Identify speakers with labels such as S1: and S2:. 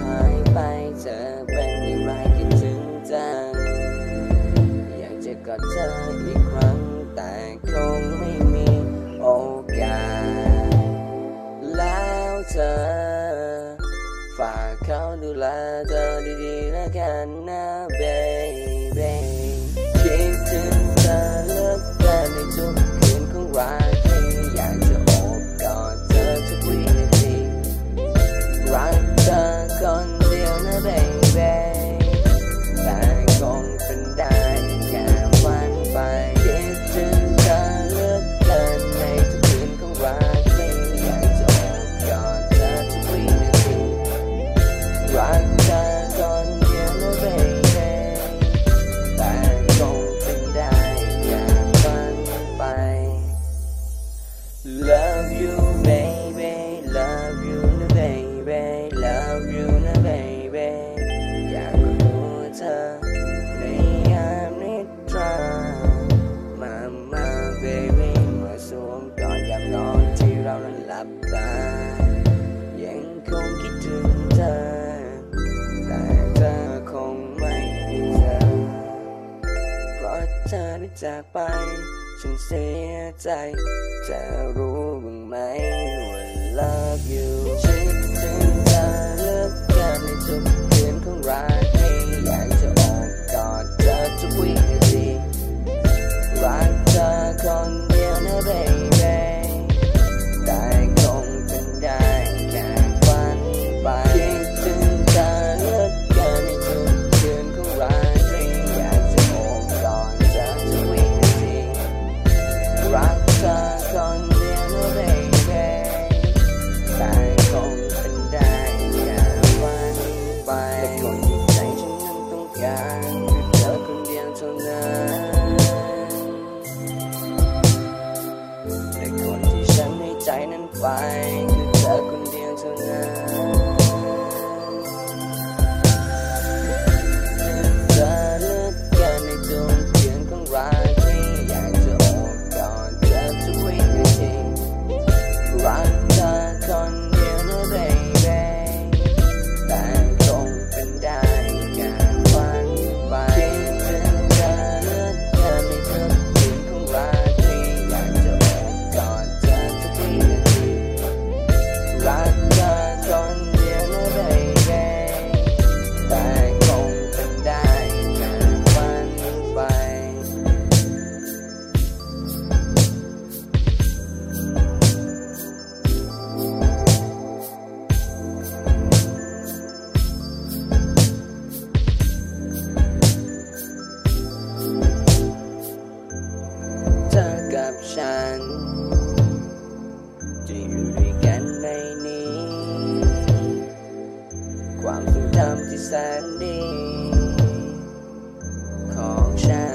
S1: หายไปเธอเป็นอย่างไรคิดถึงจังอยากจะกอดเธออีกครั้งแต่คงไม่มีโอกาส แล้วเธอ ฝากเขาดูแลเธอดีๆนะวกันนะ เธอได้จากไป ฉันเสียใจ จะรู้บ้างไหมว่า love you เท่านั้นและคนที่ฉันให้ใจนั้นไปคือเธอคนเดียวเท่านั้น action.